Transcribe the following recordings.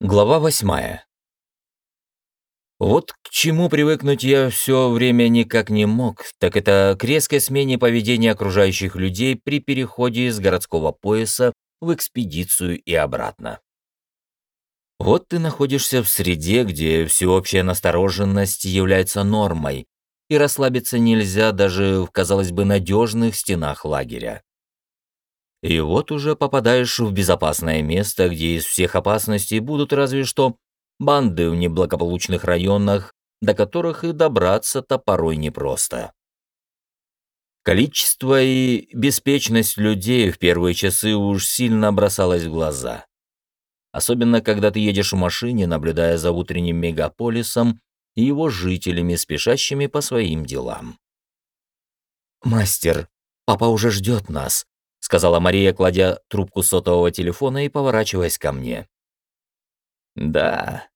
Глава восьмая. Вот к чему привыкнуть я все время никак не мог, так это к резкой смене поведения окружающих людей при переходе из городского пояса в экспедицию и обратно. Вот ты находишься в среде, где всеобщая настороженность является нормой, и расслабиться нельзя даже в, казалось бы, надежных стенах лагеря. И вот уже попадаешь в безопасное место, где из всех опасностей будут разве что банды в неблагополучных районах, до которых и добраться-то порой непросто. Количество и беспечность людей в первые часы уж сильно бросалось в глаза. Особенно, когда ты едешь в машине, наблюдая за утренним мегаполисом и его жителями, спешащими по своим делам. «Мастер, папа уже ждет нас», сказала Мария, кладя трубку сотового телефона и поворачиваясь ко мне. Да.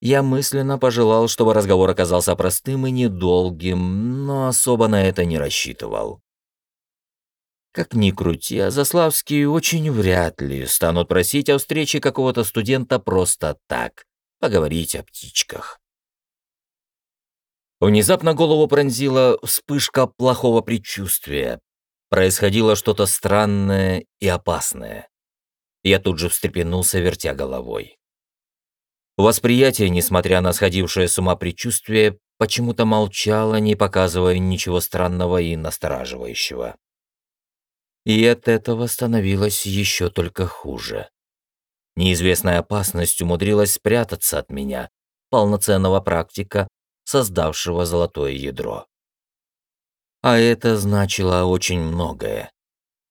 Я мысленно пожелал, чтобы разговор оказался простым и недолгим, но особо на это не рассчитывал. Как ни крути, а Заславские очень вряд ли станут просить о встрече какого-то студента просто так, поговорить о птичках. Внезапно голову пронзила вспышка плохого предчувствия, происходило что-то странное и опасное. Я тут же встрепенулся, вертя головой. Восприятие, несмотря на сходившее с ума предчувствие, почему-то молчало, не показывая ничего странного и настораживающего. И от этого становилось еще только хуже. Неизвестная опасность умудрилась спрятаться от меня, полноценного практика, создавшего золотое ядро. А это значило очень многое.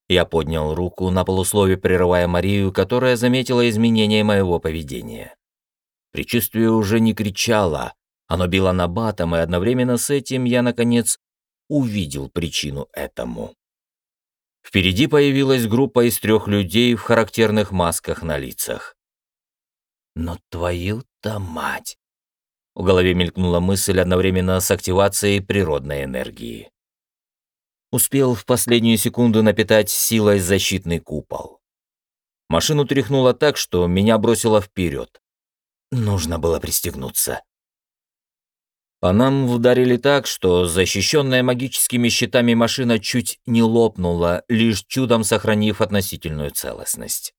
Я поднял руку на полуслове, прерывая Марию, которая заметила изменение моего поведения. Причувствие уже не кричало, оно било на батом, и одновременно с этим я, наконец, увидел причину этому. Впереди появилась группа из трех людей в характерных масках на лицах. «Но твою-то мать!» В голове мелькнула мысль одновременно с активацией природной энергии. Успел в последнюю секунду напитать силой защитный купол. Машину тряхнуло так, что меня бросило вперед. Нужно было пристегнуться. По нам ударили так, что защищенная магическими щитами машина чуть не лопнула, лишь чудом сохранив относительную целостность.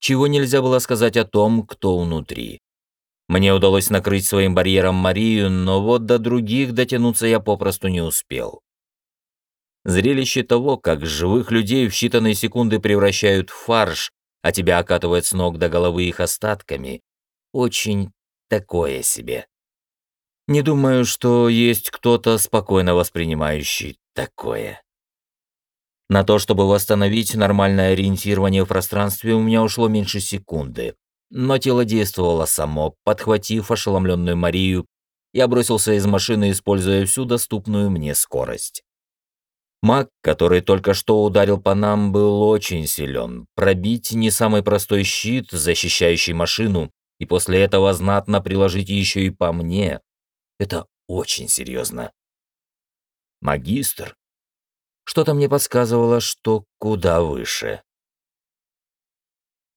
Чего нельзя было сказать о том, кто внутри. Мне удалось накрыть своим барьером Марию, но вот до других дотянуться я попросту не успел. Зрелище того, как живых людей в считанные секунды превращают в фарш, а тебя окатывают с ног до головы их остатками, очень такое себе. Не думаю, что есть кто-то спокойно воспринимающий такое. На то, чтобы восстановить нормальное ориентирование в пространстве, у меня ушло меньше секунды. Но тело действовало само, подхватив ошеломленную Марию, я бросился из машины, используя всю доступную мне скорость. Маг, который только что ударил по нам, был очень силен. Пробить не самый простой щит, защищающий машину, и после этого знатно приложить еще и по мне. Это очень серьезно. Магистр? Что-то мне подсказывало, что куда выше.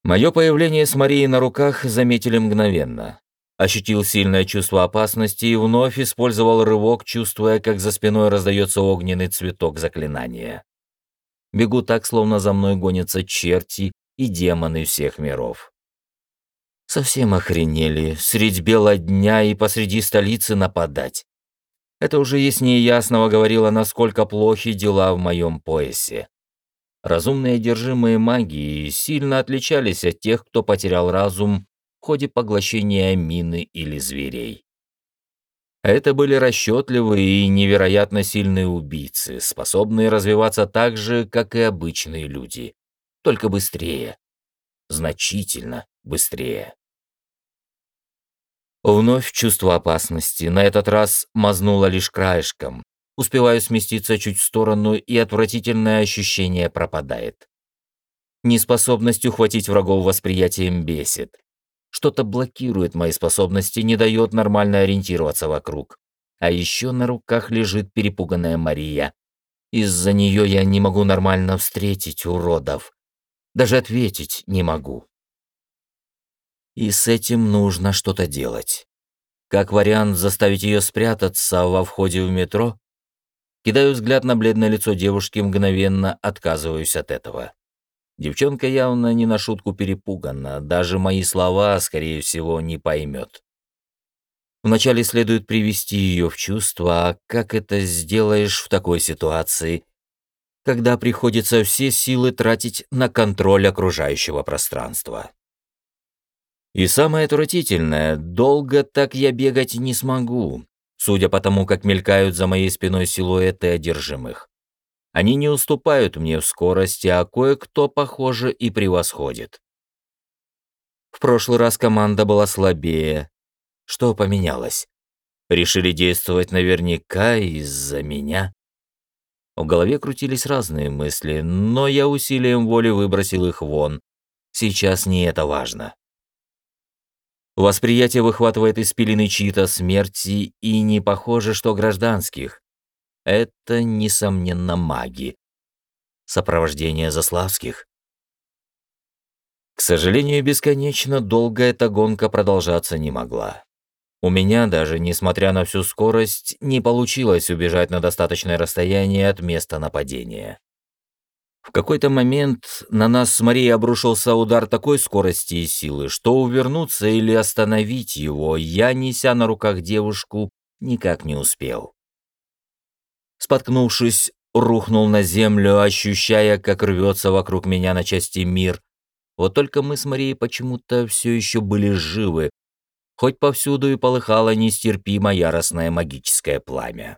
Мое появление с Марией на руках заметили мгновенно. Ощутил сильное чувство опасности и вновь использовал рывок, чувствуя, как за спиной раздается огненный цветок заклинания. Бегу так, словно за мной гонятся черти и демоны всех миров. Совсем охренели, средь бела дня и посреди столицы нападать. Это уже яснее ясного говорило, насколько плохи дела в моем поясе. Разумные одержимые магии сильно отличались от тех, кто потерял разум ходе поглощения мины или зверей. Это были расчетливые и невероятно сильные убийцы, способные развиваться так же, как и обычные люди, только быстрее, значительно быстрее. Вновь чувство опасности, на этот раз мазнуло лишь краешком. Успеваю сместиться чуть в сторону, и отвратительное ощущение пропадает. Неспособность ухватить врагов восприятием бесит. Что-то блокирует мои способности, не дает нормально ориентироваться вокруг. А еще на руках лежит перепуганная Мария. Из-за нее я не могу нормально встретить уродов. Даже ответить не могу. И с этим нужно что-то делать. Как вариант заставить ее спрятаться во входе в метро, кидаю взгляд на бледное лицо девушки, мгновенно отказываюсь от этого. Девчонка явно не на шутку перепугана, даже мои слова, скорее всего, не поймет. Вначале следует привести ее в чувство, а как это сделаешь в такой ситуации, когда приходится все силы тратить на контроль окружающего пространства. И самое отвратительное, долго так я бегать не смогу, судя по тому, как мелькают за моей спиной силуэты одержимых. Они не уступают мне в скорости, а кое-кто, похоже, и превосходит. В прошлый раз команда была слабее. Что поменялось? Решили действовать наверняка из-за меня? В голове крутились разные мысли, но я усилием воли выбросил их вон. Сейчас не это важно. Восприятие выхватывает из пелены чьи-то смерти, и не похоже, что гражданских. Это, несомненно, маги. Сопровождение Заславских. К сожалению, бесконечно долго эта гонка продолжаться не могла. У меня даже, несмотря на всю скорость, не получилось убежать на достаточное расстояние от места нападения. В какой-то момент на нас с Марией обрушился удар такой скорости и силы, что увернуться или остановить его я, неся на руках девушку, никак не успел. Споткнувшись, рухнул на землю, ощущая, как рвется вокруг меня на части мир. Вот только мы с Марией почему-то все еще были живы, хоть повсюду и полыхало нестерпимо яростное магическое пламя.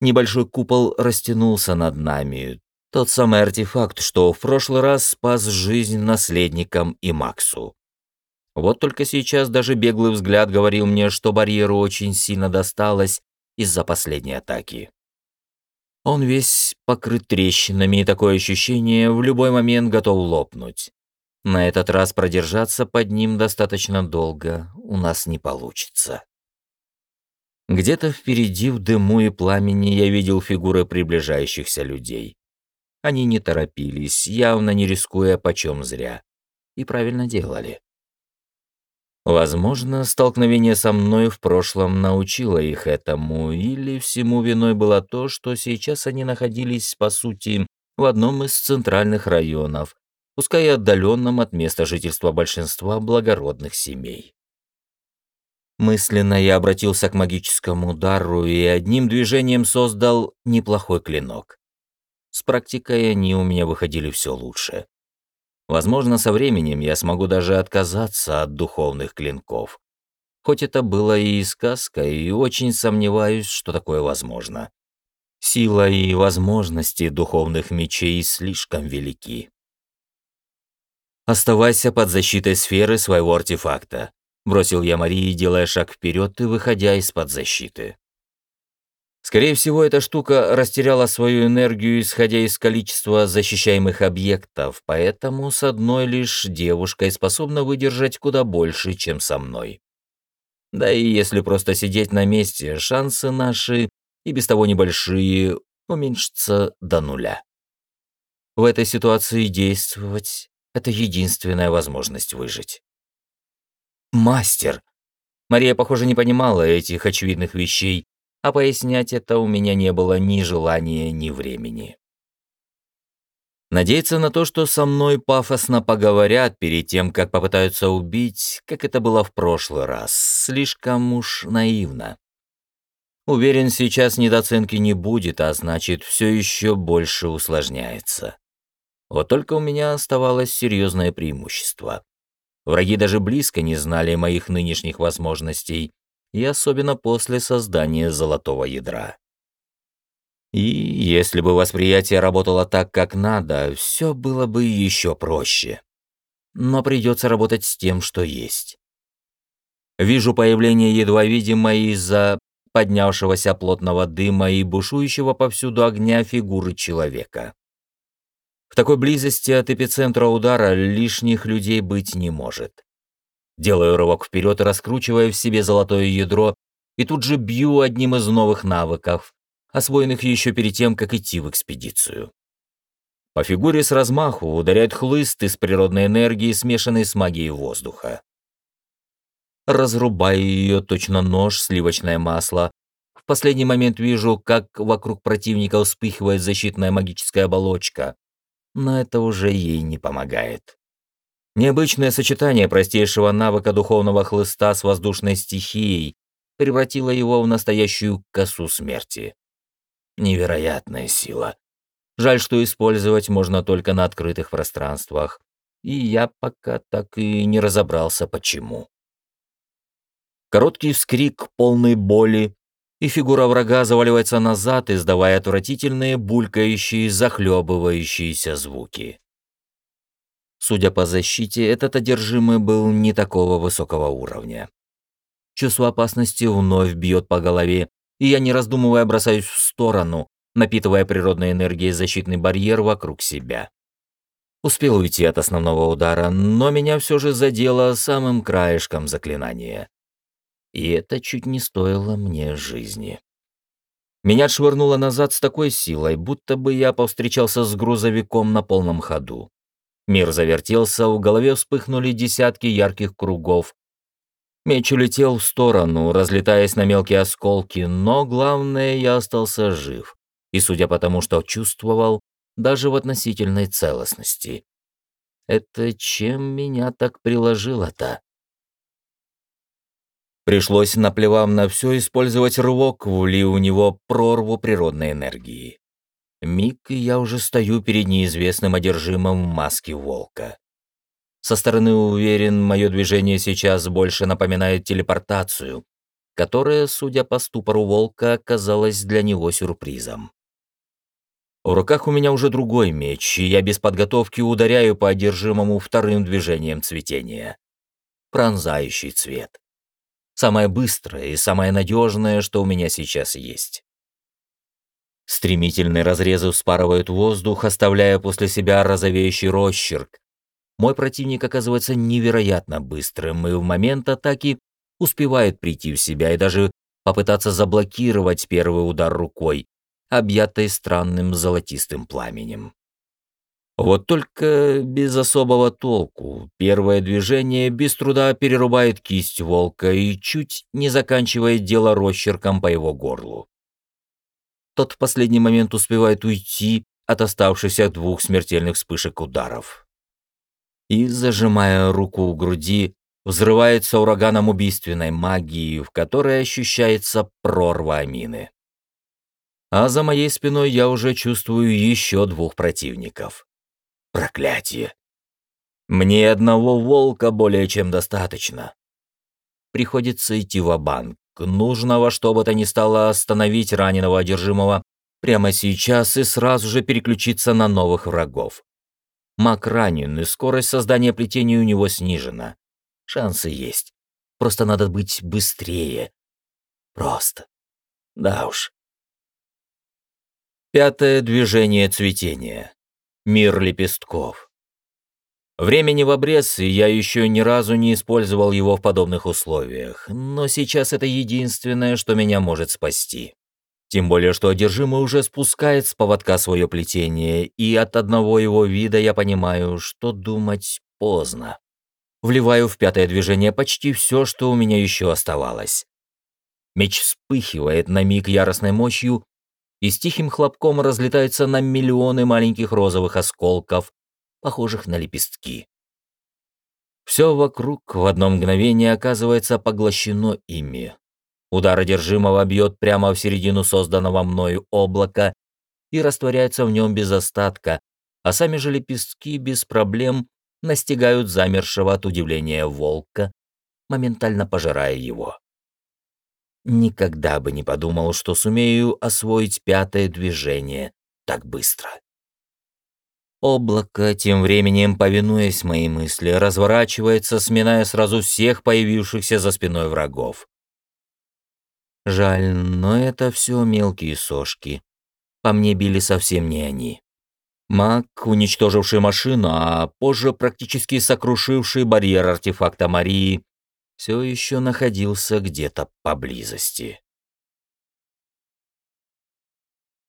Небольшой купол растянулся над нами, тот самый артефакт, что в прошлый раз спас жизнь наследникам и Максу. Вот только сейчас даже беглый взгляд говорил мне, что барьеру очень сильно досталось из-за последней атаки. Он весь покрыт трещинами, и такое ощущение в любой момент готов лопнуть. На этот раз продержаться под ним достаточно долго у нас не получится. Где-то впереди в дыму и пламени я видел фигуры приближающихся людей. Они не торопились, явно не рискуя почем зря. И правильно делали. Возможно, столкновение со мной в прошлом научило их этому, или всему виной было то, что сейчас они находились, по сути, в одном из центральных районов, пускай и отдаленном от места жительства большинства благородных семей. Мысленно я обратился к магическому удару и одним движением создал неплохой клинок. С практикой они у меня выходили все лучше. Возможно, со временем я смогу даже отказаться от духовных клинков. Хоть это было и сказка, и очень сомневаюсь, что такое возможно. Сила и возможности духовных мечей слишком велики. «Оставайся под защитой сферы своего артефакта», — бросил я Марии, делая шаг вперед и выходя из-под защиты. Скорее всего, эта штука растеряла свою энергию, исходя из количества защищаемых объектов, поэтому с одной лишь девушкой способна выдержать куда больше, чем со мной. Да и если просто сидеть на месте, шансы наши, и без того небольшие, уменьшатся до нуля. В этой ситуации действовать — это единственная возможность выжить. Мастер! Мария, похоже, не понимала этих очевидных вещей, а пояснять это у меня не было ни желания, ни времени. Надеяться на то, что со мной пафосно поговорят перед тем, как попытаются убить, как это было в прошлый раз, слишком уж наивно. Уверен, сейчас недооценки не будет, а значит, все еще больше усложняется. Вот только у меня оставалось серьезное преимущество. Враги даже близко не знали моих нынешних возможностей, и особенно после создания золотого ядра. И если бы восприятие работало так, как надо, все было бы еще проще. Но придется работать с тем, что есть. Вижу появление едва видимой из-за поднявшегося плотного дыма и бушующего повсюду огня фигуры человека. В такой близости от эпицентра удара лишних людей быть не может. Делаю рывок вперед, раскручивая в себе золотое ядро, и тут же бью одним из новых навыков, освоенных еще перед тем, как идти в экспедицию. По фигуре с размаху ударяет хлыст из природной энергии, смешанный с магией воздуха. Разрубаю ее точно нож, сливочное масло. В последний момент вижу, как вокруг противника вспыхивает защитная магическая оболочка. Но это уже ей не помогает. Необычное сочетание простейшего навыка духовного хлыста с воздушной стихией превратило его в настоящую косу смерти. Невероятная сила. Жаль, что использовать можно только на открытых пространствах. И я пока так и не разобрался, почему. Короткий вскрик, полный боли, и фигура врага заваливается назад, издавая отвратительные, булькающие, захлебывающиеся звуки. Судя по защите, этот одержимый был не такого высокого уровня. Чувство опасности вновь бьет по голове, и я, не раздумывая, бросаюсь в сторону, напитывая природной энергией защитный барьер вокруг себя. Успел уйти от основного удара, но меня все же задело самым краешком заклинания. И это чуть не стоило мне жизни. Меня отшвырнуло назад с такой силой, будто бы я повстречался с грузовиком на полном ходу. Мир завертелся, в голове вспыхнули десятки ярких кругов. Меч улетел в сторону, разлетаясь на мелкие осколки, но главное, я остался жив и, судя по тому, что чувствовал, даже в относительной целостности. Это чем меня так приложило-то? Пришлось, наплевав на все, использовать рывок, влив у него прорву природной энергии. Миг, и я уже стою перед неизвестным одержимым в маске волка. Со стороны уверен, мое движение сейчас больше напоминает телепортацию, которая, судя по ступору волка, оказалась для него сюрпризом. В руках у меня уже другой меч, и я без подготовки ударяю по одержимому вторым движением цветения. Пронзающий цвет. Самое быстрое и самое надежное, что у меня сейчас есть. Стремительные разрезы вспарывают воздух, оставляя после себя розовеющий росчерк. Мой противник оказывается невероятно быстрым и в момент атаки успевает прийти в себя и даже попытаться заблокировать первый удар рукой, объятой странным золотистым пламенем. Вот только без особого толку. Первое движение без труда перерубает кисть волка и чуть не заканчивает дело росчерком по его горлу. Тот в последний момент успевает уйти от оставшихся двух смертельных вспышек ударов. И, зажимая руку у груди, взрывается ураганом убийственной магии, в которой ощущается прорва амины а за моей спиной я уже чувствую еще двух противников. Проклятие! Мне одного волка более чем достаточно. Приходится идти в банк Нужно во что бы то ни стало остановить раненого одержимого прямо сейчас и сразу же переключиться на новых врагов. Маг ранен, и скорость создания плетений у него снижена. Шансы есть. Просто надо быть быстрее. Просто. Да уж. Пятое движение цветения. Мир лепестков. Времени в обрез, и я еще ни разу не использовал его в подобных условиях, но сейчас это единственное, что меня может спасти. Тем более, что одержимый уже спускает с поводка свое плетение, и от одного его вида я понимаю, что думать поздно. Вливаю в пятое движение почти все, что у меня еще оставалось. Меч вспыхивает на миг яростной мощью, и с тихим хлопком разлетается на миллионы маленьких розовых осколков, похожих на лепестки. Все вокруг в одно мгновение оказывается поглощено ими. Удар одержимого бьет прямо в середину созданного мною облака и растворяется в нем без остатка, а сами же лепестки без проблем настигают замершего от удивления волка, моментально пожирая его. Никогда бы не подумал, что сумею освоить пятое движение так быстро. Облако, тем временем, повинуясь моей мысли, разворачивается, сминая сразу всех появившихся за спиной врагов. Жаль, но это все мелкие сошки. По мне били совсем не они. Маг, уничтоживший машину, а позже практически сокрушивший барьер артефакта Марии, все еще находился где-то поблизости.